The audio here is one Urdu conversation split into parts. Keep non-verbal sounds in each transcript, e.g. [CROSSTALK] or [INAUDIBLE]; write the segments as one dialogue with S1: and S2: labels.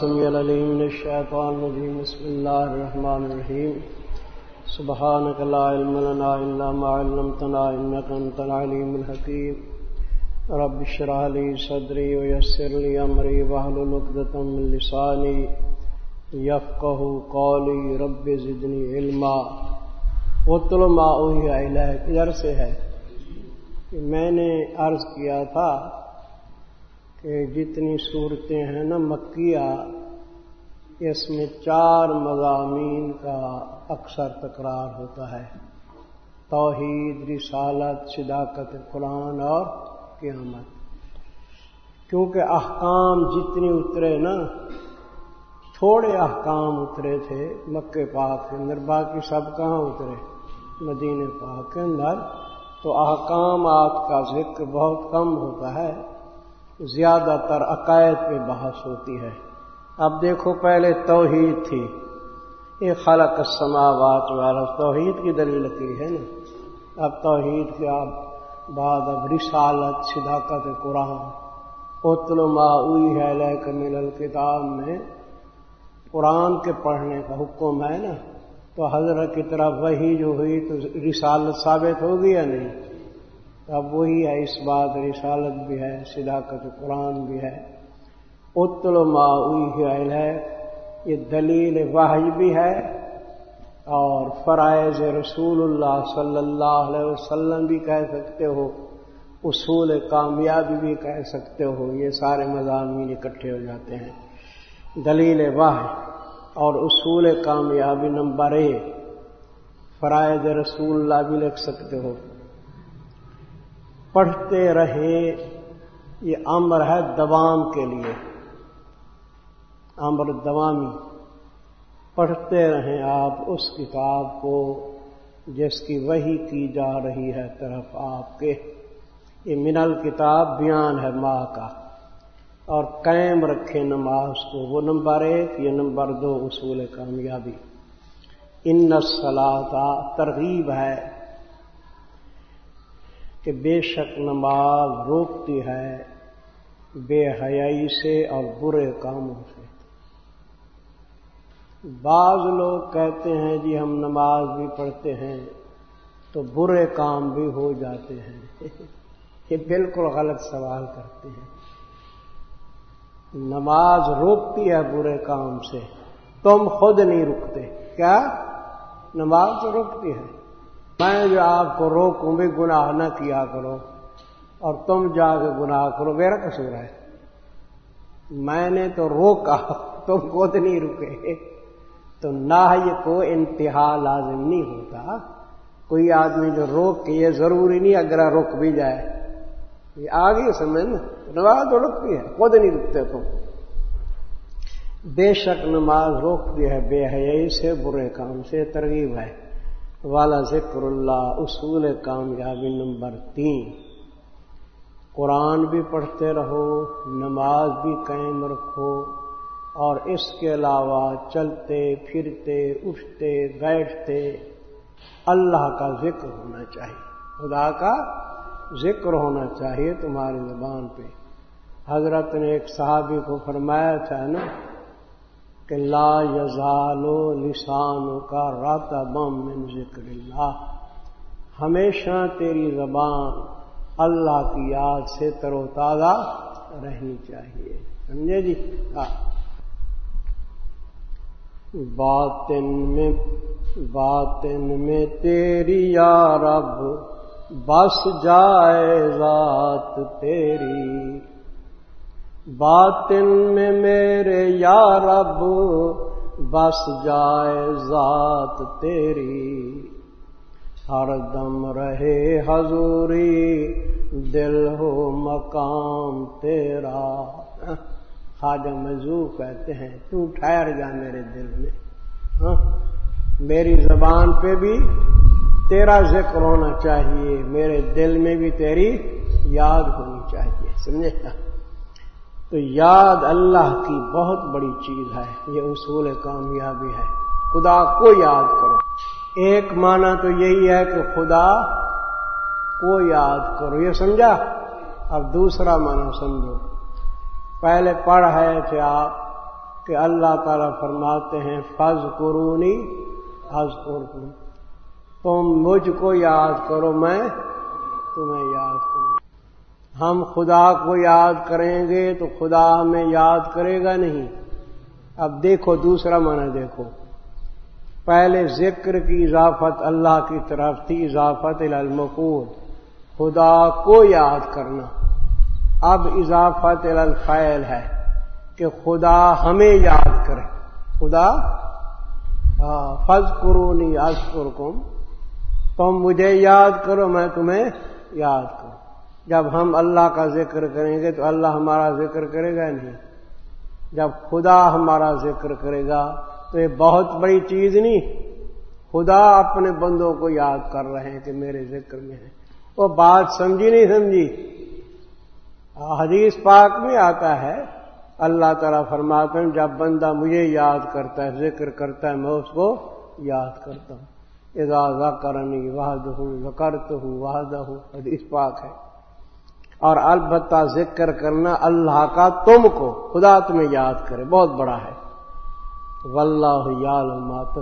S1: سمی العلیم من الشیطان الرجیم، بسم اللہ الرحمن الرحیم۔ سبحانک لا علم لنا الا ما علمتنا انك انت العلیم الحکیم۔ رب اشرح لي صدری ويسر لي امری واحلل عقدۃ من لسانی يفقهوا قولی۔ رب زدنی علما۔ واتل ما اوحی الیک۔ ادھر سے ہے میں نے عرض کیا تھا جتنی صورتیں ہیں نا مکیہ، اس میں چار مضامین کا اکثر تکرار ہوتا ہے۔ توحید، رسالت، صداقت قرآن اور قیامت۔ کیونکہ احکام جتنی اترے نا، تھوڑے احکام اترے تھے مکے پاک کے اندر، باقی سب کہاں اترے؟ مدین پاک کے اندر۔ تو احکامات کا ذکر بہت کم ہوتا ہے۔ زیادہ تر عقائد پہ بحث ہوتی ہے۔ اب دیکھو پہلے توحید تھی۔ یہ خلق السماوات والا توحید کی دلیل کی ہے نا؟ اب توحید کے بعد اب رسالت، صداقت قرآن۔ اتل اوئی ہے لہ مل الکتاب میں قرآن کے پڑھنے کا حکم ہے نا؟ تو حضرت کی طرف وہی جو ہوئی تو رسالت ثابت ہوگی یا نہیں؟ اب وہی ہے، اس بات رسالت بھی ہے، صداقت قرآن بھی ہے۔ اتل ما ہے، یہ دلیل واحج بھی ہے اور فرائض رسول اللہ صلی اللہ علیہ وسلم بھی کہہ سکتے ہو، اصول کامیابی بھی کہہ سکتے ہو، یہ سارے مضامین اکٹھے ہو جاتے ہیں۔ دلیل واہ اور اصول کامیابی نمبر ایک، فرائض رسول اللہ بھی لکھ سکتے ہو۔ پڑھتے رہے، یہ امر ہے دوام کے لیے۔ امر دوامی پڑھتے رہیں آپ اس کتاب کو جس کی وہی کی جا رہی ہے طرف آپ کے۔ یہ منل کتاب بیان ہے ماں کا۔ اور قائم رکھے نماز کو وہ نمبر ایک، یہ نمبر دو اصول کامیابی۔ ان نسلا کا ترغیب ہے کہ بے شک نماز روکتی ہے، بے حیائی سے اور برے کاموں سے۔ بعض لوگ کہتے ہیں جی ہم نماز بھی پڑھتے ہیں تو برے کام بھی ہو جاتے ہیں۔ [LAUGHS] یہ بالکل غلط سوال کرتے ہیں۔ نماز روکتی ہے برے کام سے، تم خود نہیں رکتے۔ کیا؟ نماز تو روکتی ہے۔ میں جو آپ کو روکوں بھی گناہ نہ کیا کرو اور تم جا کے گناہ کرو، میرا قصور ہے۔ میں نے تو روکا، تم خود نہیں رکے تو نہ یہ کو انتہا لازم نہیں ہوتا۔ کوئی آدمی جو روک کے یہ ضروری نہیں اگر رک بھی جائے۔ یہ آگے سمجھ نماز تو رکتی ہے، خود نہیں رکتے تم۔ بے شک نماز روکتی ہے، بے حیائی سے، برے کام سے ترغیب ہے۔ والا ذکر اللہ، اصول کامیابی نمبر تین۔ قرآن بھی پڑھتے رہو، نماز بھی قائم رکھو، اور اس کے علاوہ چلتے، پھرتے، اٹھتے، بیٹھتے اللہ کا ذکر ہونا چاہیے۔ خدا کا ذکر ہونا چاہیے تمہاری زبان پہ۔ حضرت نے ایک صحابی کو فرمایا تھا نا کہ لا یزالو لسانوں کا راتا بم من ذکر اللہ۔ ہمیشہ تیری زبان اللہ کی یاد سے تر و تازہ رہنی چاہیے۔ سمجھے جی؟ ہاں۔ باطن میں باطن میں تیری یا رب، بس جائے ذات تیری۔ باطن میں میرے یا رب، بس جائے ذات تیری۔ ہر دم رہے حضوری، دل ہو مقام تیرا۔ خواجہ مزو کہتے ہیں، تو ٹھہر جا میرے دل میں۔ ہاں؟ میری زبان پہ بھی تیرا ذکر ہونا چاہیے، میرے دل میں بھی تیری یاد ہونی چاہیے، سمجھے؟ تو یاد اللہ کی بہت بڑی چیز ہے، یہ اصول کامیابی ہے۔ خدا کو یاد کرو۔ ایک معنی تو یہی ہے کہ خدا کو یاد کرو۔ یہ سمجھا؟ اب دوسرا معنی سمجھو۔ پہلے پڑھ رہے تھے آپ کہ اللہ تعالیٰ فرماتے ہیں فض قرونی حض تم مجھ کو یاد کرو، میں تمہیں یاد کروں۔ ہم خدا کو یاد کریں گے تو خدا ہمیں یاد کرے گا نہیں۔ اب دیکھو دوسرا معنی دیکھو۔ پہلے ذکر کی اضافت اللہ کی طرف تھی، اضافت المقور خدا کو یاد کرنا۔ اب اضافت الفیل ہے کہ خدا ہمیں یاد کرے۔ خدا؟ ہاں، فض قرونی ازپر کم تم مجھے یاد کرو، میں تمہیں یاد کروں۔ جب ہم اللہ کا ذکر کریں گے تو اللہ ہمارا ذکر کرے گا نہیں؟ جب خدا ہمارا ذکر کرے گا تو یہ بہت بڑی چیز نہیں۔ خدا اپنے بندوں کو یاد کر رہے ہیں کہ میرے ذکر میں ہے۔ وہ بات سمجھی نہیں سمجھی؟ حدیث پاک میں آتا ہے، اللہ تعالیٰ فرماتے ہیں، جب بندہ مجھے یاد کرتا ہے، ذکر کرتا ہے، میں اس کو یاد کرتا ہوں۔ اعزازہ کرنی وحد ہوں وکرت ہوں وحدہ ہوں حدیث پاک ہے۔ اور البتہ ذکر کرنا اللہ کا تم کو خدا تمہیں یاد کرے، بہت بڑا ہے۔ واللہ یالما تو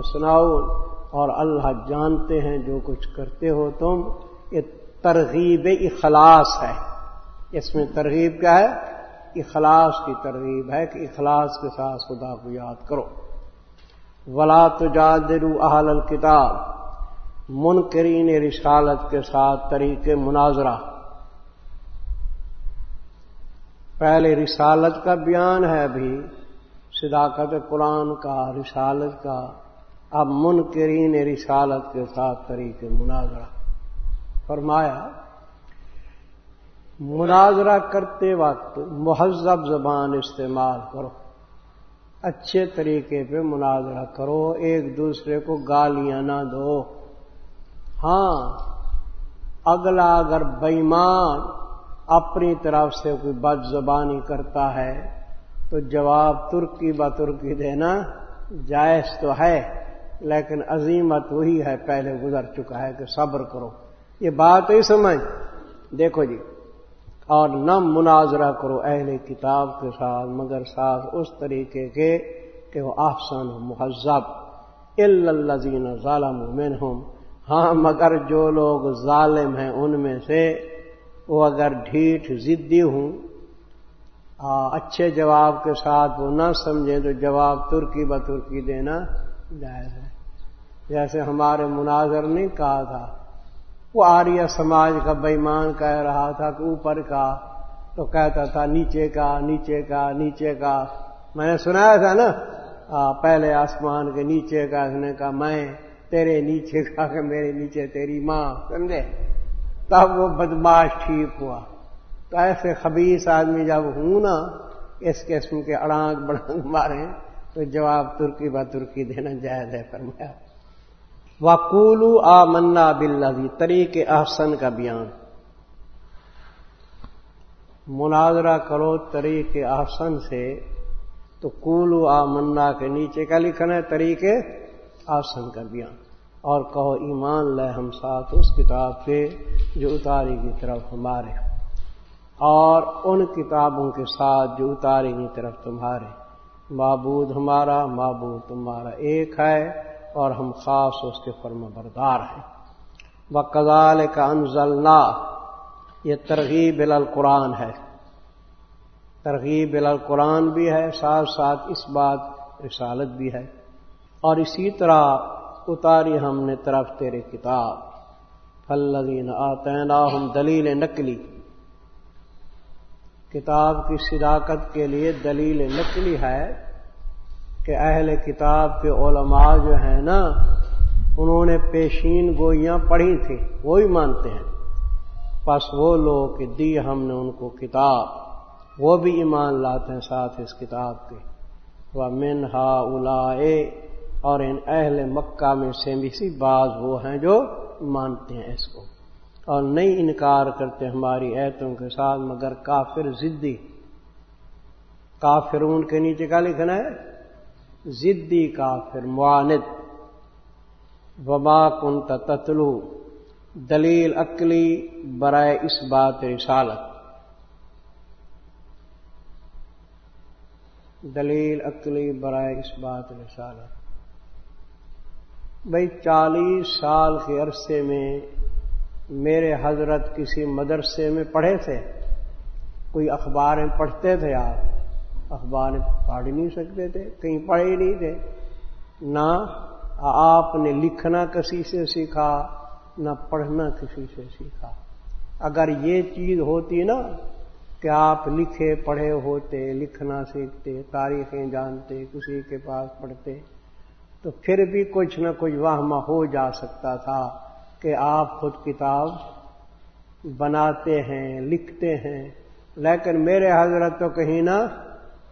S1: اور اللہ جانتے ہیں جو کچھ کرتے ہو تم۔ یہ ترغیب اخلاص ہے۔ اس میں ترغیب کیا ہے؟ اخلاص کی ترغیب ہے کہ اخلاص کے ساتھ خدا کو یاد کرو۔ ولا تجادلو اہل الکتاب منکرین رسالت کے ساتھ طریق مناظرہ۔ پہلے رسالت کا بیان ہے ابھی صداقت قرآن کا، رسالت کا۔ اب منکرین رسالت کے ساتھ طریق مناظرہ۔ فرمایا، مناظرہ کرتے وقت مہذب زبان استعمال کرو۔ اچھے طریقے پہ مناظرہ کرو، ایک دوسرے کو گالیاں نہ دو۔ ہاں اگلا اگر بےمان اپنی طرف سے کوئی بد زبانی کرتا ہے، تو جواب ترکی ب ترکی دینا جائز تو ہے، لیکن عظیمت وہی ہے، پہلے گزر چکا ہے کہ صبر کرو۔ یہ بات ہی سمجھ۔ دیکھو جی اور نہ مناظرہ کرو اہل کتاب کے ساتھ، مگر ساتھ اس طریقے کے کہ وہ آفسان ہو مہذب۔ الزین ظالم ہوں ہاں مگر جو لوگ ظالم ہیں، ان میں سے وہ اگر ڈھیٹ ضدی ہوں اچھے جواب کے ساتھ وہ نہ سمجھیں تو جواب ترکی ب ترکی دینا جائز ہے۔ جیسے ہمارے مناظر نے کہا تھا، وہ آریہ سماج کا بےمان کہہ رہا تھا کہ اوپر کا، تو کہتا تھا نیچے کا نیچے کا نیچے کا۔ میں نے سنایا تھا نا پہلے آسمان کے نیچے کا نے کہا، میں تیرے نیچے کا، کہ میرے نیچے تیری ماں، سمجھے؟ تب وہ بدماش ٹھیک ہوا۔ تو ایسے خبیص آدمی جب ہوں نا، اس قسم کے اڑانگ بڑانگ مارے، تو جواب ترکی ب ترکی دینا جائز ہے، فرمایا۔ وقولو آ منا بل طریق احسن کا بیان۔ مناظرہ کرو طریق احسن سے، تو کولو آ منا کے نیچے کا لکھنا ہے؟ طریق احسن کا بیان۔ اور کہو ایمان لے ہم ساتھ اس کتاب سے جو اتاری کی طرف ہمارے اور ان کتابوں کے ساتھ جو اتاری کی طرف تمہارے معبود ہمارا، معبود تمہارا ایک ہے، اور ہم خاص اس کے فرم بردار ہیں۔ وہ کزال کا انزلنا یہ ترغیب القرآن ہے۔ ترغیب القرآن بھی ہے، ساتھ ساتھ اس بات رسالت بھی ہے۔ اور اسی طرح اتاری ہم نے طرف تیرے کتاب۔ فلدین آتینا ہم دلیل نقلی۔ کتاب کی صداقت کے لیے دلیل نقلی ہے کہ اہل کتاب کے علماء جو ہیں نا، انہوں نے پیشین گوئیاں پڑھی تھیں، وہی مانتے ہیں۔ بس وہ لوگ کہ دی ہم نے ان کو کتاب۔ وہ بھی ایمان لاتے ہیں ساتھ اس کتاب کے۔ وہ من ہا الا اور ان اہل مکہ میں سے بھی سی بعض وہ ہیں جو مانتے ہیں اس کو۔ اور نہیں انکار کرتے ہماری ایتوں کے ساتھ، مگر کافر ضدی کافرون کے نیچے کا لکھنا ہے؟ ضدی کا پھر معاند۔ وبا کن تتلو۔ دلیل عقلی برائے اس بات رسالت۔ دلیل عقلی برائے اس بات رسالت۔ بھائی چالیس سال کے عرصے میں میرے حضرت کسی مدرسے میں پڑھے تھے۔ کوئی اخباریں پڑھتے تھے آپ؟ اخباریں پڑھ نہیں سکتے تھے، کہیں پڑھے ہی نہیں تھے۔ نہ آپ نے لکھنا کسی سے سیکھا، نہ پڑھنا کسی سے سیکھا۔ اگر یہ چیز ہوتی نا کہ آپ لکھے پڑھے ہوتے، لکھنا سیکھتے، تاریخیں جانتے، کسی کے پاس پڑھتے تو پھر بھی کچھ نہ کچھ واہمہ ہو جا سکتا تھا کہ آپ خود کتاب بناتے ہیں، لکھتے ہیں۔ لیکن میرے حضرت تو کہیں نہ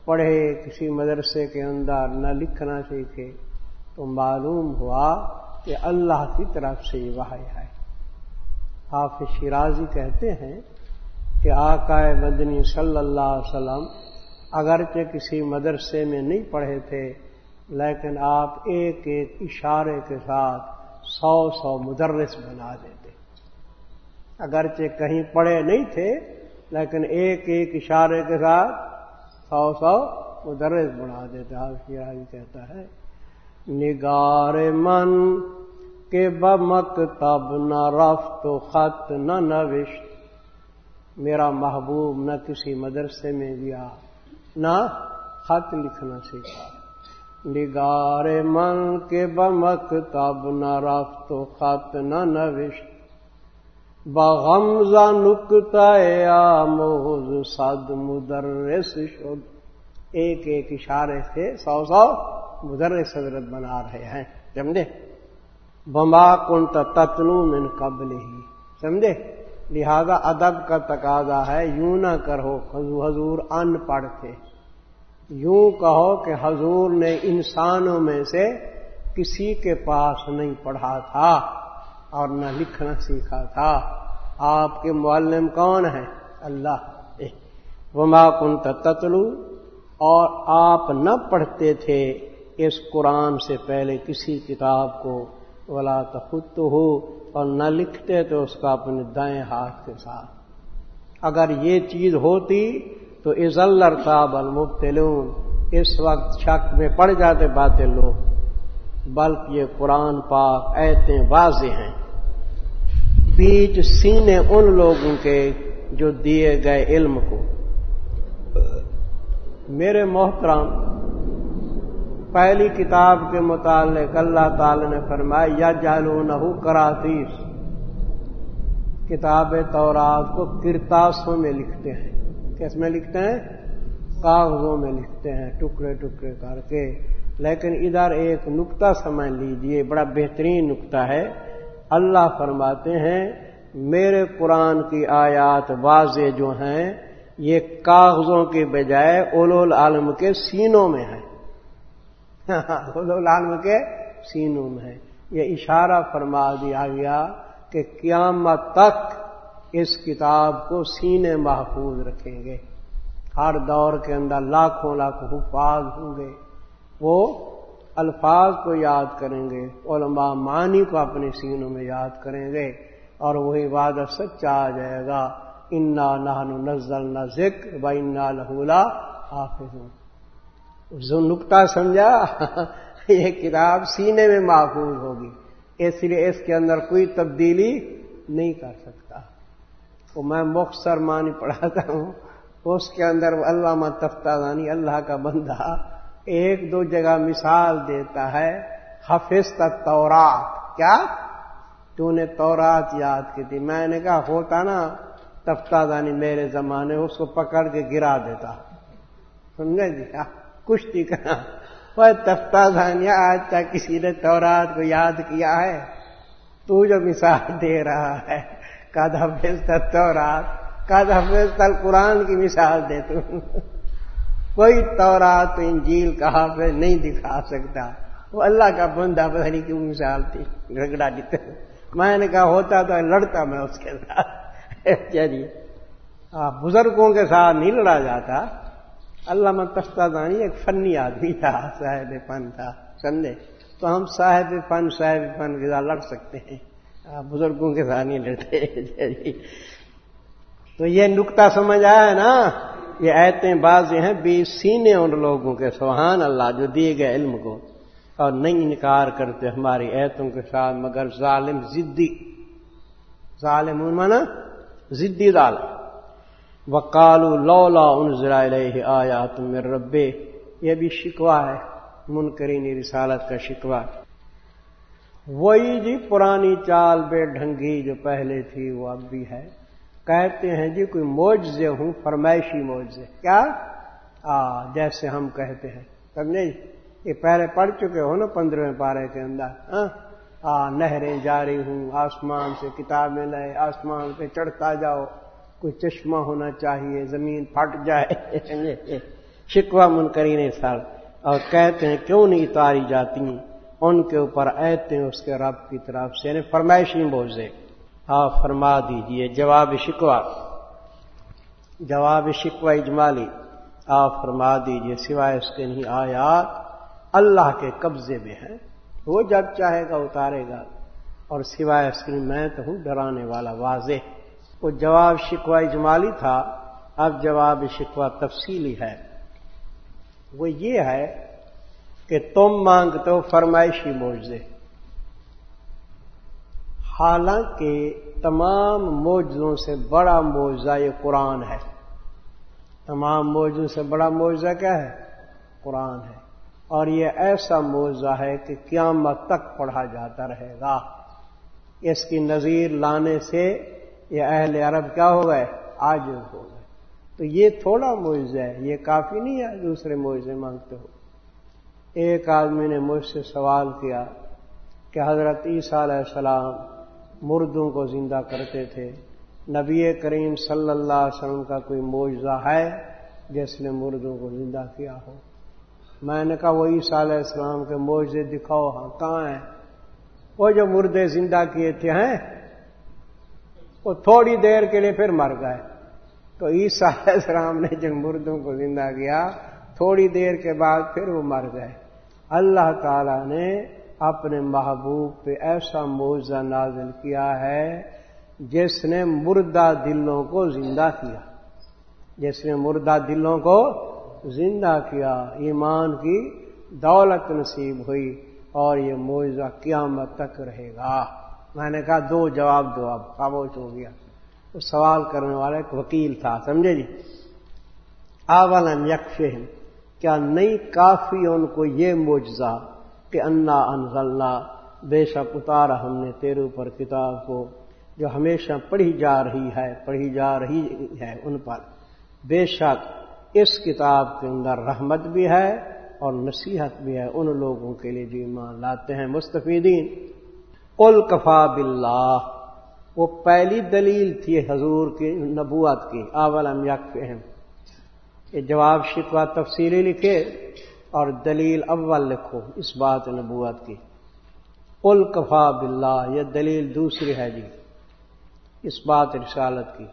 S1: پڑھے، کسی مدرسے کے اندر نہ لکھنا سیکھے تو معلوم ہوا کہ اللہ کی طرف سے یہ واحد ہے۔ آپ شیرازی کہتے ہیں کہ آقا مدنی صلی اللہ علیہ وسلم اگرچہ کسی مدرسے میں نہیں پڑھے تھے لیکن آپ ایک ایک اشارے کے ساتھ سو سو مدرس بنا دیتے۔ اگرچہ کہیں پڑھے نہیں تھے، لیکن ایک ایک اشارے کے ساتھ سو سو مدرس بنا دیتے۔ آپ شیرازی کہتا ہے، نگار من کے بمک تب نہ رفت خط نہ نوشت۔ میرا محبوب نہ کسی مدرسے میں گیا، نہ خط لکھنا سیکھا۔ نگار من کے بمک تب نہ رفت خط نہ نوشت بغمزہ نکتا موز سد مدرس شد۔ ایک ایک اشارے سے سو سو مدر صدرت بنا رہے ہیں، سمجھے؟ بما کن تتلو من قبل ہی سمجھے؟ لہذا ادب کا تقاضا ہے، یوں نہ کرو، حضور ان پڑھ تھے یوں کہو کہ حضور نے انسانوں میں سے کسی کے پاس نہیں پڑھا تھا اور نہ لکھنا سیکھا تھا۔ آپ کے معلم کون ہیں؟ اللہ۔ وما کن تتلو۔ اور آپ نہ پڑھتے تھے اس قرآن سے پہلے کسی کتاب کو۔ ولا تخت ہو اور نہ لکھتے تو اس کا اپنے دائیں ہاتھ کے ساتھ۔ اگر یہ چیز ہوتی تو از اللہ صاحب المبتلون، اس وقت شک میں پڑ جاتے باتیں لوگ، بلکہ یہ قرآن پاک ایتے واضح ہیں۔ بیچ سینے ان لوگوں کے جو دیے گئے علم کو۔ میرے محترم، پہلی کتاب کے متعلق اللہ تعالی نے فرمایا یا جالو نہ کراتیس کتاب تورات کو کرتاسوں میں لکھتے ہیں۔ کس میں لکھتے ہیں؟ کاغذوں میں لکھتے ہیں، ٹکڑے ٹکڑے کر کے۔ لیکن ادھر ایک نقطہ سمجھ لیجیے، بڑا بہترین نقطہ ہے۔ اللہ فرماتے ہیں، میرے قرآن کی آیات واضح جو ہیں، یہ کاغذوں کے بجائے اولول عالم کے سینوں میں ہیں۔ [LAUGHS] لالم کے سینوں میں یہ اشارہ فرما دیا گیا کہ قیامت تک اس کتاب کو سینے محفوظ رکھیں گے۔ ہر دور کے اندر لاکھوں لاکھ حفاظ ہوں گے۔ وہ الفاظ کو یاد کریں گے، علماء معنی کو اپنے سینوں میں یاد کریں گے اور وہی وعدہ سچا آ جائے گا۔ انا نہ نزل نہ ذکر و انا لہولا حافظ جو نقطہ سمجھا، یہ کتاب سینے میں محفوظ ہوگی۔ اس لیے اس کے اندر کوئی تبدیلی نہیں کر سکتا وہ میں مختصر معنی پڑھاتا ہوں۔ اس کے اندر وہ علامہ تفتہ دانی اللہ کا بندہ ایک دو جگہ مثال دیتا ہے۔ حفظ تورات کیا؟ تو نے تورات یاد کی تھی۔ میں نے کہا ہوتا نا تفتہ دانی میرے زمانے اس کو پکڑ کے گرا دیتا۔ سمجھے جی؟ ہاں، کشتی کرنا وہ تفتہ آج تک کسی نے تورات کو یاد کیا ہے؟ تو جو مثال دے رہا ہے۔ کد حفظ تورات کد حفظ تل قرآن کی مثال دے تو۔ کوئی تورات انجیل کا حافظ نہیں دکھا سکتا۔ وہ اللہ کا بندہ پتہ نہیں کیوں مثال تھی گڑگڑا دیتے میں نے کہا، ہوتا تو لڑتا میں اس کے ساتھ۔ چلیے۔ بزرگوں کے ساتھ نہیں لڑا جاتا۔ اللہ تفتہ ایک فنی آدمی تھا، صاحب فن تھا، سمجھے؟ تو ہم صاحب فن صاحب فن کے ساتھ لڑ سکتے ہیں۔ بزرگوں کے ساتھ نہیں لڑتے۔ تو یہ نقطہ سمجھ آیا نا؟ یہ ایتیں بازی ہیں بیس سینے ان لوگوں کے، سبحان اللہ، جو دیے گئے علم کو۔ اور نہیں انکار کرتے ہماری ایتوں کے ساتھ، مگر ظالم زدی۔ ظالم مانا زدی ظالم۔ وکالو لولا ان ذرائع آیا تم ربے یہ بھی شکوا ہے، منکرین رسالت کا شکوا وہی جی پرانی چال بے ڈھنگی جو پہلے تھی وہ اب بھی ہے۔ کہتے ہیں جی کوئی موجے ہوں، فرمائشی موجے کیا؟ آ، جیسے ہم کہتے ہیں۔ سمجھے یہ پہلے پڑھ چکے ہو نا پندرہویں پارے کے اندر۔ ہاں؟ آ، نہریں جاری ہوں، آسمان سے کتابیں لائے، آسمان پہ چڑھتا جاؤ۔ کوئی چشمہ ہونا چاہیے، زمین پھٹ جائے۔ [LAUGHS] شکوا منکرین سال۔ اور کہتے ہیں کیوں نہیں اتاری جاتی؟ ان کے اوپر ایتے اس کے رب کی طرف سے یعنی فرمائشی بوزے آپ فرما دیجیے، جواب شکوا جواب شکوا اجمالی۔ آپ فرما دیجیے، سوائے اس کے نہیں، آیات اللہ کے قبضے میں ہے وہ جب چاہے گا اتارے گا، اور سوائے اس کی میں تو ہوں، ڈرانے والا واضح۔ وہ جواب شکوا اجمالی تھا، اب جواب شکوا تفصیلی ہے۔ وہ یہ ہے کہ تم مانگتے ہو فرمائشی موجے حالانکہ تمام موجودوں سے بڑا معاوضہ یہ قرآن ہے۔ تمام موجودوں سے بڑا معاوضہ کیا ہے؟ قرآن ہے۔ اور یہ ایسا معاوضہ ہے کہ قیامت تک پڑھا جاتا رہے گا۔ اس کی نظیر لانے سے یہ اہل عرب کیا ہو گئے؟ آج ہو گئے۔ تو یہ تھوڑا معاوضہ ہے، یہ کافی نہیں ہے دوسرے معاوضے مانگتے ہو۔ ایک آدمی نے مجھ سے سوال کیا کہ حضرت عیسیٰ علیہ السلام مردوں کو زندہ کرتے تھے۔ نبی کریم صلی اللہ علیہ وسلم کا کوئی معجزہ ہے جس نے مردوں کو زندہ کیا ہو؟ میں نے کہا، وہ عیسیٰ علیہ السلام کے معجزے دکھاؤ ہاں کہاں ہیں؟ وہ جو مردے زندہ کیے تھے، ہیں، وہ تھوڑی دیر کے لیے پھر مر گئے۔ تو عیسیٰ علیہ السلام نے جب مردوں کو زندہ کیا، تھوڑی دیر کے بعد پھر وہ مر گئے۔ اللہ تعالی نے اپنے محبوب پہ ایسا موضع نازل کیا ہے جس نے مردہ دلوں کو زندہ کیا۔ جس نے مردہ دلوں کو زندہ کیا۔ ایمان کی دولت نصیب ہوئی اور یہ معاوضہ قیامت تک رہے گا۔ میں نے کہا، دو جواب دو اب، خاموش ہو گیا۔ سوال کرنے والا ایک وکیل تھا، سمجھے جی؟ آولن یک کیا نہیں کافی ان کو یہ موجزہ کہ انا انزلنا، بے شک اتارا ہم نے تیرے اوپر کتاب کو جو ہمیشہ پڑھی جا رہی ہے، پڑھی جا رہی ہے ان پر۔ بے شک اس کتاب کے اندر رحمت بھی ہے اور نصیحت بھی ہے ان لوگوں کے لیے جو ایمان لاتے ہیں۔ مستفیدین، قل کفا باللہ۔ وہ پہلی دلیل تھی حضور کی نبوت کی۔ اولم یک یہ جواب شکوا تفصیلی لکھے اور دلیل اول لکھو اس بات نبوت کی۔ قل کفا باللہ، یہ دلیل دوسری ہے جی۔ اس بات رسالت کی۔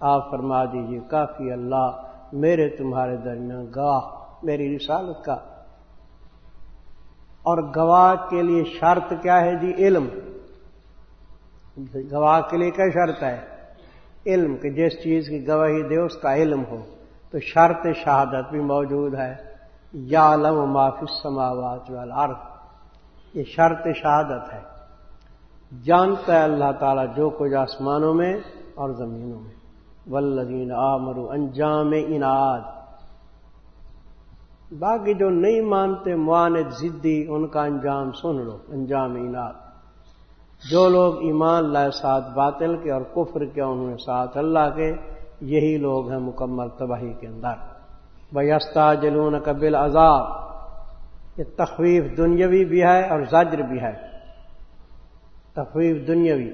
S1: آپ فرما دیجیے کافی اللہ، میرے تمہارے درمیان گواہ، میری رسالت کا۔ اور گواہ کے لیے شرط کیا ہے جی؟ علم۔ گواہ کے لیے کیا شرط ہے؟ علم، کہ جس چیز کی گواہی دے، اس کا علم ہو۔ تو شرط شہادت بھی موجود ہے۔ یا علم معافی سماوات والارض۔ یہ شرط شہادت ہے۔ جانتا ہے اللہ تعالیٰ جو کچھ آسمانوں میں اور زمینوں میں۔ ولدین آمرو انجام اناد باقی جو نہیں مانتے معاند ضدی ان کا انجام سن لو، انجام اناد جو لوگ ایمان لائے ساتھ باطل کے اور کفر کے، انہوں نے ساتھ اللہ کے۔ یہی لوگ ہیں مکمل تباہی کے اندر۔ بیستا جلون قبل عذاب یہ تخویف دنیاوی بھی ہے اور زجر بھی ہے۔ تخویف دنیاوی۔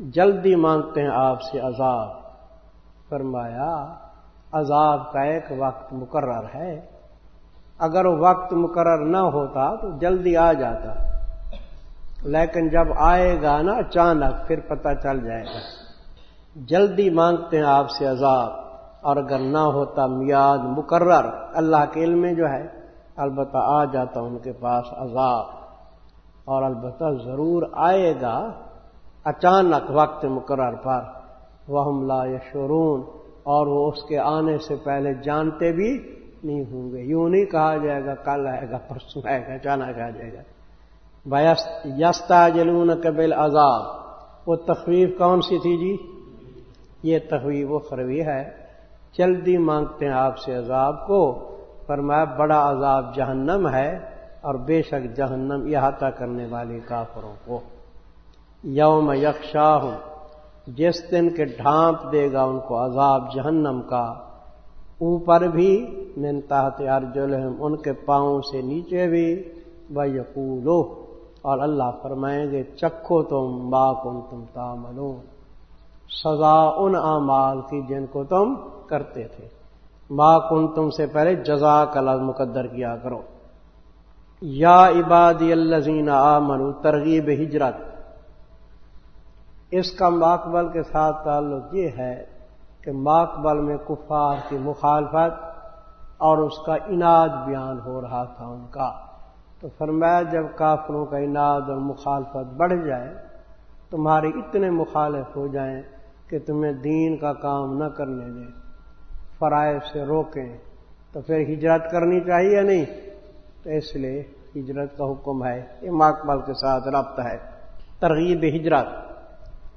S1: جلدی مانگتے ہیں آپ سے عذاب۔ فرمایا، عذاب کا ایک وقت مقرر ہے۔ اگر وہ وقت مقرر نہ ہوتا تو جلدی آ جاتا۔ لیکن جب آئے گا نا، اچانک پھر پتہ چل جائے گا۔ جلدی مانگتے ہیں آپ سے عذاب، اور اگر نہ ہوتا میاد مقرر۔ اللہ کے علم میں جو ہے، البتہ آ جاتا ان کے پاس عذاب۔ اور البتہ ضرور آئے گا اچانک وقت مقرر پر۔ وہ لا یشورون اور وہ اس کے آنے سے پہلے جانتے بھی نہیں ہوں گے۔ یوں نہیں کہا جائے گا، کل آئے گا، پرسوں آئے گا اچانک آ جائے گا۔ یستا جلون قبل عذاب وہ تخویف کون سی تھی جی؟ یہ تخویف و خروی ہے۔ جلدی مانگتے ہیں آپ سے عذاب کو۔ پر میں بڑا عذاب جہنم ہے اور بے شک جہنم احاطہ کرنے والے کافروں کو۔ یوم یکشا ہوں جس دن کے ڈھانپ دے گا ان کو عذاب جہنم کا۔ اوپر بھی منتاحت ارجلہم، ان کے پاؤں سے نیچے بھی۔ وہ یقولو اور اللہ فرمائیں گے، چکھو تم با کن تم تاملو سزا ان اعمال کی جن کو تم کرتے تھے۔ ما کن تم سے پہلے جزا کا لفظ مقدر کیا کرو۔ یا عبادی الزین آ ترغیب ہجرت۔ اس کا ماقبل کے ساتھ تعلق یہ ہے کہ ماقبل میں کفار کی مخالفت اور اس کا اناد بیان ہو رہا تھا ان کا۔ تو فرمایا، جب کافروں کا اناد اور مخالفت بڑھ جائے، تمہارے اتنے مخالف ہو جائیں کہ تمہیں دین کا کام نہ کرنے دیں۔ فرائض سے روکیں۔ تو پھر ہجرت کرنی چاہیے یا نہیں؟ تو اس لیے ہجرت کا حکم ہے۔ یہ ماکبل کے ساتھ ربط ہے۔ ترغیب ہجرت۔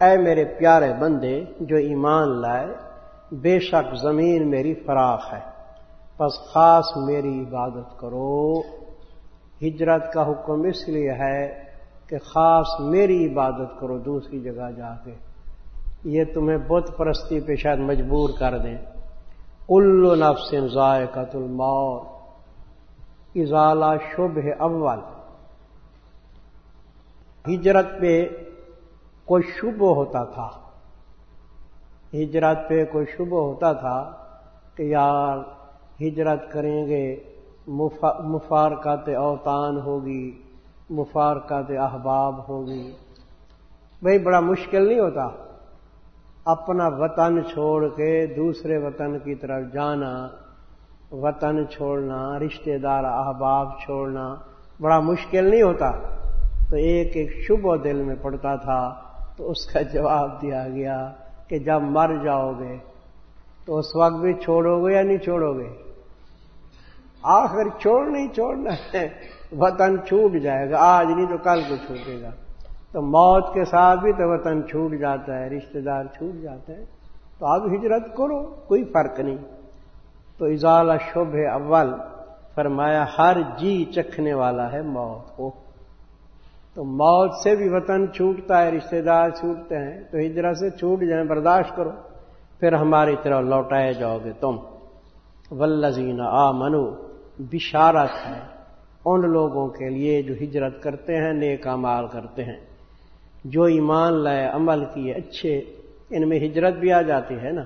S1: اے میرے پیارے بندے، جو ایمان لائے، بے شک زمین میری فراخ ہے۔ بس خاص میری عبادت کرو۔ ہجرت کا حکم اس لیے ہے کہ خاص میری عبادت کرو، دوسری جگہ جا کے۔ یہ تمہیں بت پرستی پہ شاید مجبور کر دیں۔ کل نفس ذائقت الموت۔ ازالہ شب اول۔ ہجرت پہ کوئی شبہ ہوتا تھا۔ ہجرت پہ کوئی شبہ ہوتا تھا کہ یار ہجرت کریں گے مفارکات اوتان ہوگی مفارکات احباب ہوگی۔ بھائی بڑا مشکل نہیں ہوتا؟ اپنا وطن چھوڑ کے دوسرے وطن کی طرف جانا، وطن چھوڑنا، رشتہ دار، احباب چھوڑنا بڑا مشکل نہیں ہوتا۔ تو ایک ایک شبہ دل میں پڑتا تھا، تو اس کا جواب دیا گیا کہ جب مر جاؤ گے، تو اس وقت بھی چھوڑو گے یا نہیں چھوڑو گے؟ آخر چھوڑ نہیں چھوڑنا ہے، وطن چھوٹ جائے گا، آج نہیں تو کل کو چھوٹے گا۔ تو موت کے ساتھ بھی تو وطن چھوٹ جاتا ہے، رشتہ دار چھوٹ جاتے ہیں تو اب ہجرت کرو، کوئی فرق نہیں۔ تو اضالہ شبھ اول، فرمایا ہر جی چکھنے والا ہے موت کو۔ تو موت سے بھی وطن چھوٹتا ہے، رشتہ دار چھوٹتے ہیں۔ تو ہجرت سے چھوٹ جائیں، برداشت کرو۔ پھر ہماری طرح لوٹائے جاؤ گے تم۔ ولزین آ منو بشارت ہے۔ ان لوگوں کے لیے جو ہجرت کرتے ہیں، نیک مال کرتے ہیں۔ جو ایمان لائے، عمل کیے، اچھے، ان میں ہجرت بھی آ جاتی ہے نا۔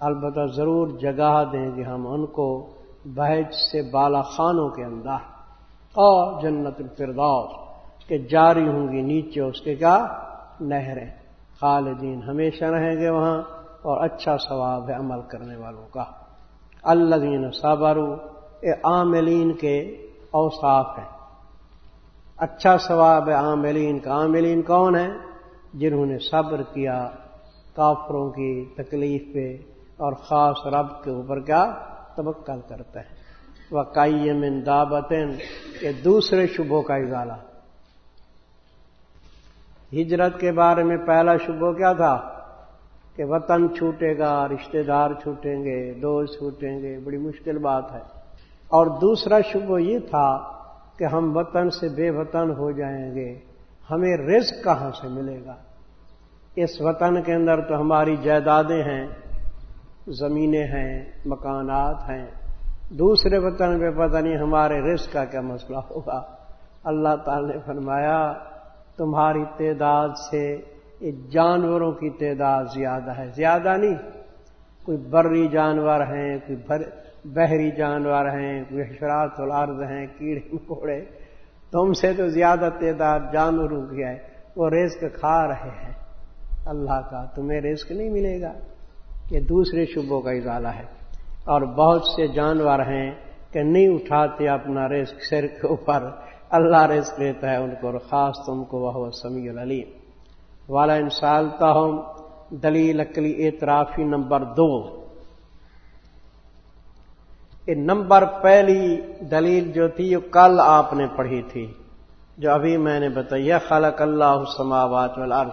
S1: البتہ ضرور جگہ دیں گے ہم ان کو بحج سے بالا خانوں کے اندر۔ اور جنت الفردوس کے جاری ہوں گی نیچے اس کے کیا؟ نہریں۔ خالدین ہمیشہ رہیں گے وہاں اور اچھا ثواب ہے عمل کرنے والوں کا۔ اللہ دین صابرو اے عاملین کے اوصاف ہیں۔ اچھا ثواب ہے عاملین کا۔ عاملین کون ہے جنہوں نے صبر کیا، کافروں کی تکلیف پہ اور خاص رب کے اوپر کیا تبکل کرتا ہے وہ کائی من یہ دوسرے شبوں کا اضالہ ہجرت کے بارے میں پہلا شبہ کیا تھا؟ کہ وطن چھوٹے گا، رشتہ دار چھوٹیں گے، دوست چھوٹیں گے، بڑی مشکل بات ہے۔ اور دوسرا شبہ یہ تھا کہ ہم وطن سے بے وطن ہو جائیں گے، ہمیں رزق کہاں سے ملے گا؟ اس وطن کے اندر تو ہماری جائیدادیں ہیں، زمینیں ہیں، مکانات ہیں۔ دوسرے وطن پہ پتہ نہیں ہمارے رزق کا کیا مسئلہ ہوگا۔ اللہ تعالی نے فرمایا، تمہاری تعداد سے جانوروں کی تعداد زیادہ ہے۔ زیادہ نہیں، کوئی بری جانور ہیں، کوئی بحری جانور ہیں وشرات الارض ہیں، کیڑے مکوڑے۔ تم سے تو زیادہ تعداد جانوروں کی ہے، وہ رزق کھا رہے ہیں۔ اللہ کا تمہیں رزق نہیں ملے گا یہ دوسرے شبوں کا اضالہ ہے۔ اور بہت سے جانور ہیں کہ نہیں اٹھاتے اپنا رزق سر کے اوپر۔ اللہ رزق لیتا ہے ان کو اور خاص تم کو وہ سمیع العلیم۔ والا انسالتا ہوں دلیل اکلی اعترافی نمبر دو۔ یہ نمبر پہلی دلیل جو تھی وہ کل آپ نے پڑھی تھی، جو ابھی میں نے بتایا خلق اللہ سماوات والارض۔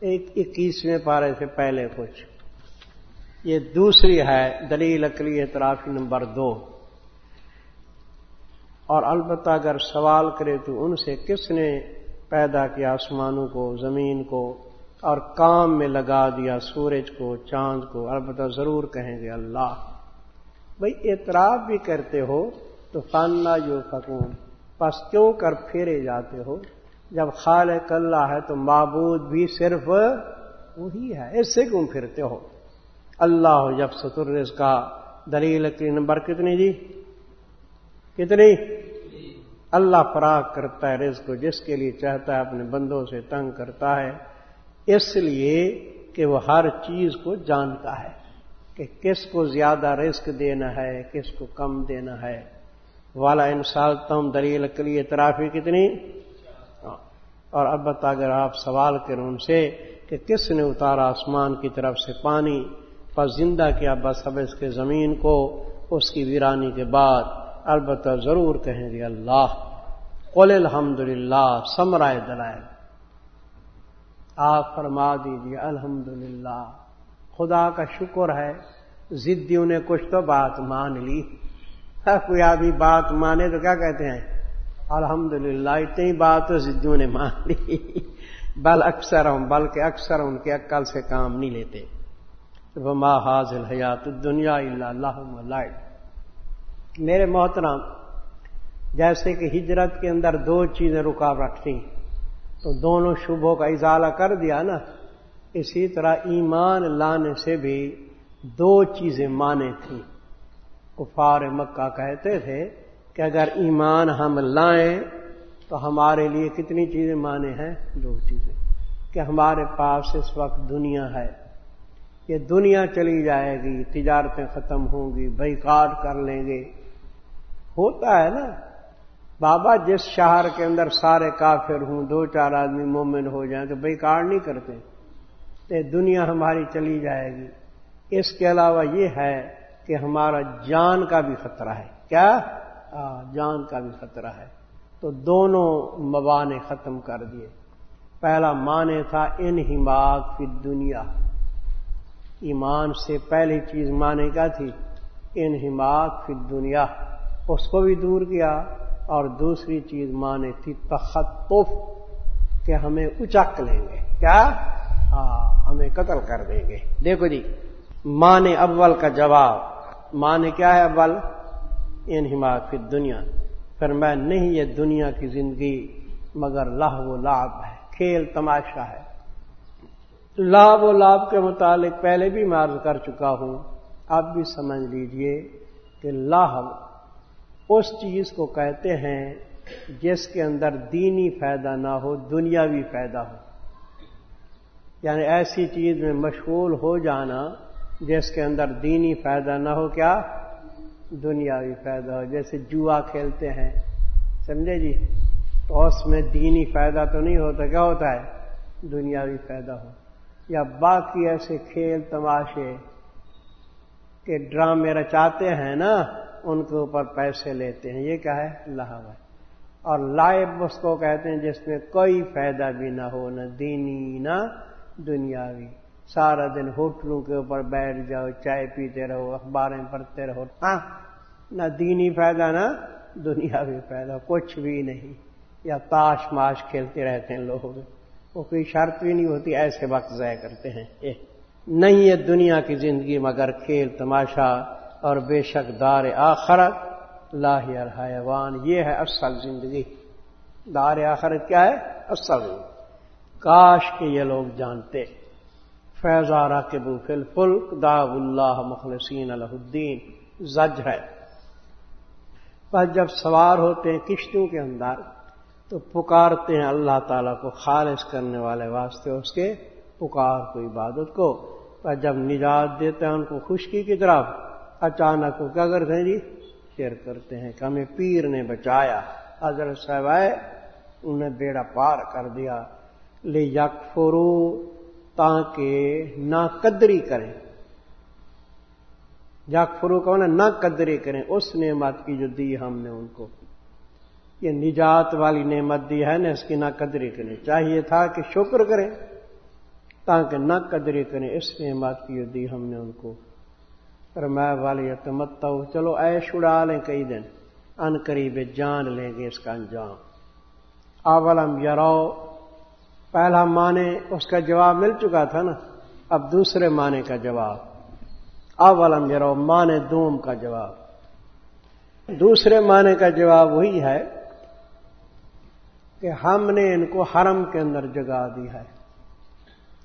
S1: ایک اکیسویں پارے سے پہلے کچھ۔ یہ دوسری ہے دلیل اکلی اعترافی نمبر دو۔ اور البتہ اگر سوال کرے تو ان سے کس نے پیدا کیا آسمانوں کو، زمین کو، اور کام میں لگا دیا سورج کو، چاند کو؟ البتہ ضرور کہیں گے اللہ۔ بھائی اعتراف بھی کرتے ہو تو فانا جو فکون پس کیوں کر پھیرے جاتے ہو؟ جب خالق اللہ ہے تو معبود بھی صرف وہی ہے اس سے کیوں پھرتے ہو؟ اللہ جب ستر کا دلیل کی نمبر کتنی جی؟ کتنی؟ اللہ فراغ کرتا ہے رزق کو، جس کے لیے چاہتا ہے اپنے بندوں سے تنگ کرتا ہے، اس لیے کہ وہ ہر چیز کو جانتا ہے۔ کہ کس کو زیادہ رزق دینا ہے، کس کو کم دینا ہے۔ والا انسال تم دلیل کلی اطرافی کتنی؟ ہاں۔ اور اب بتا اگر آپ سوال کریں ان سے کہ کس نے اتارا آسمان کی طرف سے پانی، پر زندہ کیا بس اب اس کے زمین کو، اس کی ویرانی کے بعد؟ البتہ ضرور کہیں گے اللہ، قل الحمد للہ سمرائے دلائل۔ آپ فرما دیجیے الحمد خدا کا شکر ہے، زدیوں نے کچھ تو بات مان لی۔ کوئی آدمی بات مانے تو کیا کہتے ہیں؟ الحمد للہ اتنی بات تو زدیوں نے مان لی۔ بل اکثر ہوں بلکہ اکثر ان کے عقل سے کام نہیں لیتے۔ وہ حاضل حیات دنیا اللہ میرے محترم، جیسے کہ ہجرت کے اندر دو چیزیں رکاوٹ تھیں تو دونوں شبوں کا اضالہ کر دیا نا۔ اسی طرح ایمان لانے سے بھی دو چیزیں مانے تھیں۔ کفار مکہ کہتے تھے کہ اگر ایمان ہم لائیں تو ہمارے لیے کتنی چیزیں مانے ہیں؟ دو چیزیں۔ کہ ہمارے پاس اس وقت دنیا ہے۔ یہ دنیا چلی جائے گی، تجارتیں ختم ہوں گی بھائی کر لیں گے۔ ہوتا ہے نا۔ بابا جس شہر کے اندر سارے کافر ہوں، دو چار آدمی مومن ہو جائیں تو بھائی نہیں کرتے۔ تو دنیا ہماری چلی جائے گی۔ اس کے علاوہ یہ ہے کہ ہمارا جان کا بھی خطرہ ہے۔ کیا؟ جان کا بھی خطرہ ہے۔ تو دونوں موانے ختم کر دیے۔ پہلا مانے تھا ان ہماق کی دنیا ایمان سے پہلی چیز مانے کا تھی؟ ان ہماق کی دنیا اس کو بھی دور کیا۔ اور دوسری چیز مانے تھی تخطف، کہ ہمیں اچک لیں گے۔ کیا؟ ہاں ہمیں قتل کر دیں گے۔ دیکھو جی مانے اول کا جواب۔ مانے کیا ہے اول؟ ان حمایت دنیا پھر میں نہیں، یہ دنیا کی زندگی مگر لاہ و لاب ہے، کھیل تماشا ہے۔ لاب و لاب کے متعلق پہلے بھی میں عرض کر چکا ہوں۔ اب بھی سمجھ لیجیے کہ لاہ اس چیز کو کہتے ہیں جس کے اندر دینی فائدہ نہ ہو، دنیاوی فائدہ ہو۔ یعنی ایسی چیز میں مشغول ہو جانا جس کے اندر دینی فائدہ نہ ہو، کیا؟ دنیاوی فائدہ ہو، جیسے جوا کھیلتے ہیں، سمجھے جی؟ تو اس میں دینی فائدہ تو نہیں ہوتا، کیا ہوتا ہے؟ دنیاوی فائدہ ہو۔ یا باقی ایسے کھیل تماشے کے ڈرامے رچاتے ہیں نا، ان کے اوپر پیسے لیتے ہیں، یہ کیا ہے؟ لہو ہے۔ اور لائب اس کو کہتے ہیں جس میں کوئی فائدہ بھی نہ ہو، نہ دینی، نہ دنیاوی۔ سارا دن ہوٹلوں کے اوپر بیٹھ جاؤ، چائے پیتے رہو، اخباریں پڑھتے رہو۔ ہاں نہ دینی فائدہ، نہ دنیاوی فائدہ، کچھ بھی نہیں۔ یا تاش ماش کھیلتے رہتے ہیں لوگ۔ وہ کوئی شرط بھی نہیں ہوتی، ایسے وقت ضائع کرتے ہیں۔ نہیں ہے دنیا کی زندگی، مگر کھیل، تماشا اور بے شک دار آخرت۔ لاہ الحیوان، یہ ہے اصل زندگی۔ دار آخرت کیا ہے؟ اصل۔ کاش کے یہ لوگ جانتے۔ فیضارہ کے بو فل فلک دا اللہ مخلصین الدین۔ زج ہے۔ پر جب سوار ہوتے ہیں کشتوں کے اندر، تو پکارتے ہیں اللہ تعالیٰ کو خالص کرنے والے واسطے اس کے پکار کو عبادت کو۔ پر جب نجات دیتے ہیں ان کو خشکی کی طرف، اچانک وہ کیا کرتے ہیں جی؟ شیر کرتے ہیں کہ ہمیں پیر نے بچایا۔ حضرت صاحب آئے، انہیں بیڑا پار کر دیا۔ لے یک فرو تاکہ نہ قدری کریں۔ جاک فرو کون نہ قدرے کریں۔ اس نعمت کی جو دی ہم نے ان کو۔ یہ نجات والی نعمت دی ہے نا، اس کی نہ قدرے کریں۔ چاہیے تھا کہ شکر کریں تاکہ نہ قدرے کریں۔ اس نعمت کی جو دی ہم نے ان کو۔ پر میں والی تمتا چلو ایش اڑا لیں کئی دن۔ ان قریب جان لیں گے اس کا انجام۔ اولم یارو پہلا معنی اس کا جواب مل چکا تھا نا، اب دوسرے معنی کا جواب۔ اولم یارو معنی دوم کا جواب۔ دوسرے معنی کا جواب وہی ہے کہ ہم نے ان کو حرم کے اندر جگا دی ہے۔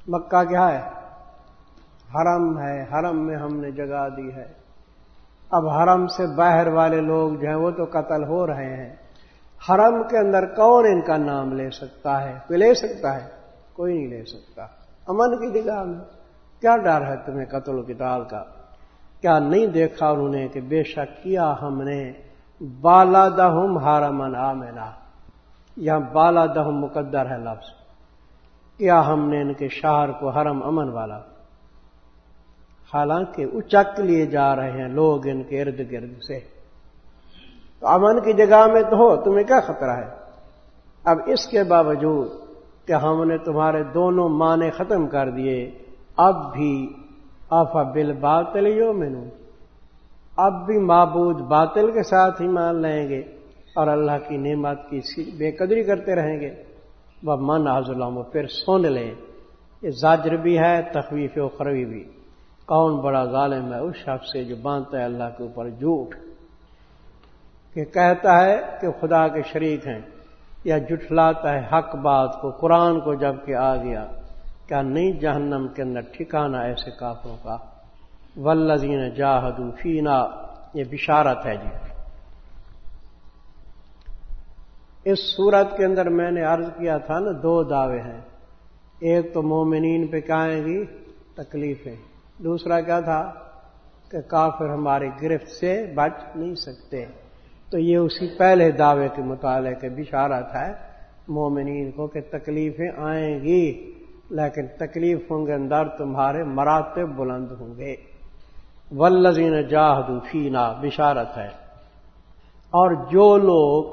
S1: مکہ کیا ہے؟ حرم ہے، حرم میں ہم نے جگا دی ہے۔ اب حرم سے باہر والے لوگ جو ہیں وہ تو قتل ہو رہے ہیں۔ حرم کے اندر کون ان کا نام لے سکتا ہے؟ کوئی لے سکتا ہے؟ کوئی نہیں لے سکتا۔ امن کی نگاہ میں۔ کیا ڈر ہے تمہیں قتل و کتاب کا؟ کیا نہیں دیکھا انہوں نے کہ بے شک کیا ہم نے؟ بالا دہم ہارمن آمنا۔ یا بالا دہم مقدر ہے لفظ۔ کیا ہم نے ان کے شہر کو حرم امن والا؟ حالانکہ اچک لیے جا رہے ہیں لوگ ان کے ارد گرد سے۔ تو امن کی جگہ میں تو ہو، تمہیں کیا خطرہ ہے؟ اب اس کے باوجود کہ ہم نے تمہارے دونوں معنی ختم کر دیے، اب بھی آفا بل باطل یو مینو اب بھی معبود باطل کے ساتھ ہی مان لیں گے اور اللہ کی نعمت کی بے قدری کرتے رہیں گے۔ وہ من اللہ پھر سن لیں۔ یہ زاجر بھی ہے، تخویف و خروی بھی۔ کون بڑا ظالم ہے اس شخص سے جو باندھتا ہے اللہ کے اوپر جھوٹ۔ کہ کہتا ہے کہ خدا کے شریک ہیں یا جٹلاتا ہے حق بات کو، قرآن کو جبکہ آ گیا، کیا نہیں جہنم کے اندر ٹھکانا ایسے کافروں کا؟ ولزین جاہدو فینا، یہ بشارت ہے جی۔ اس صورت کے اندر میں نے عرض کیا تھا نا، دو دعوے ہیں۔ ایک تو مومنین پہ کہیں گی؟ تکلیفیں۔ دوسرا کیا تھا؟ کہ کافر ہماری گرفت سے بچ نہیں سکتے۔ تو یہ اسی پہلے دعوے کے مطالعے کے بشارت ہے مومنین کو کہ تکلیفیں آئیں گی، لیکن تکلیف ہوں گے اندر تمہارے مراتب بلند ہوں گے۔ ولزین جاہدو فینا بشارت ہے اور جو لوگ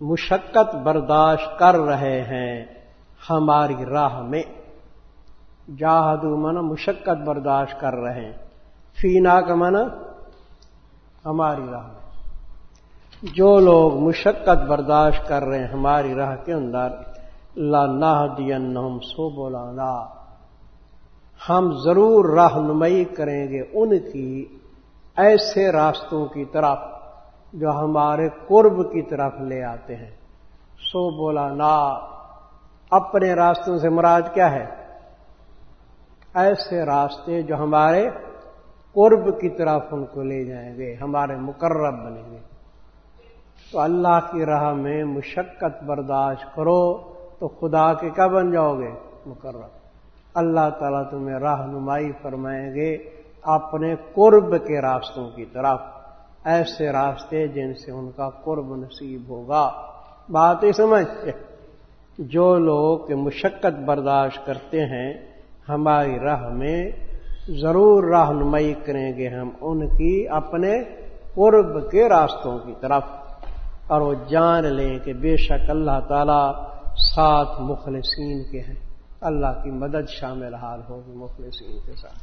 S1: مشقت برداشت کر رہے ہیں ہماری راہ میں، جاہدو من مشقت برداشت کر رہے ہیں، فینا کا من ہماری راہ میں۔ جو لوگ مشقت برداشت کر رہے ہیں ہماری راہ کے اندر، لا نہ سو بولا ہم ضرور رہنمائی کریں گے ان کی ایسے راستوں کی طرف جو ہمارے قرب کی طرف لے آتے ہیں۔ سو بولا نا اپنے راستوں سے مراد کیا ہے؟ ایسے راستے جو ہمارے قرب کی طرف ان کو لے جائیں گے، ہمارے مقرب بنیں گے۔ تو اللہ کی راہ میں مشقت برداشت کرو تو خدا کے کیا بن جاؤ گے؟ مقرر اللہ تعالیٰ تمہیں رہنمائی فرمائیں گے اپنے قرب کے راستوں کی طرف۔ ایسے راستے جن سے ان کا قرب نصیب ہوگا۔ بات ہی سمجھ۔ جو لوگ مشقت برداشت کرتے ہیں، ہماری راہ میں ضرور رہنمائی کریں گے ہم ان کی اپنے قرب کے راستوں کی طرف۔ اور وہ جان لیں کہ بے شک اللہ تعالی ساتھ مخلصین کے ہیں۔ اللہ کی مدد شامل حال ہوگی مخلصین کے ساتھ۔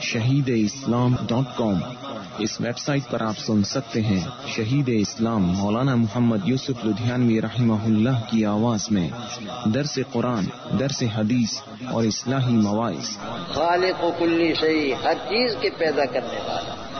S2: Shaheed Islam dot com. اس ویب سائٹ پر آپ سن سکتے ہیں شہید اسلام مولانا محمد یوسف لدھیانوی رحمہ اللہ کی آواز میں۔ درس قرآن درس حدیث اور اصلاحی مواعث۔
S3: خالق و کلی صحیح ہر چیز کے پیدا کرنے والا۔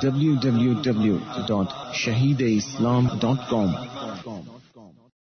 S2: ڈبلیو ڈبلو ڈبلو ڈاٹ شہید اسلام ڈاٹ کام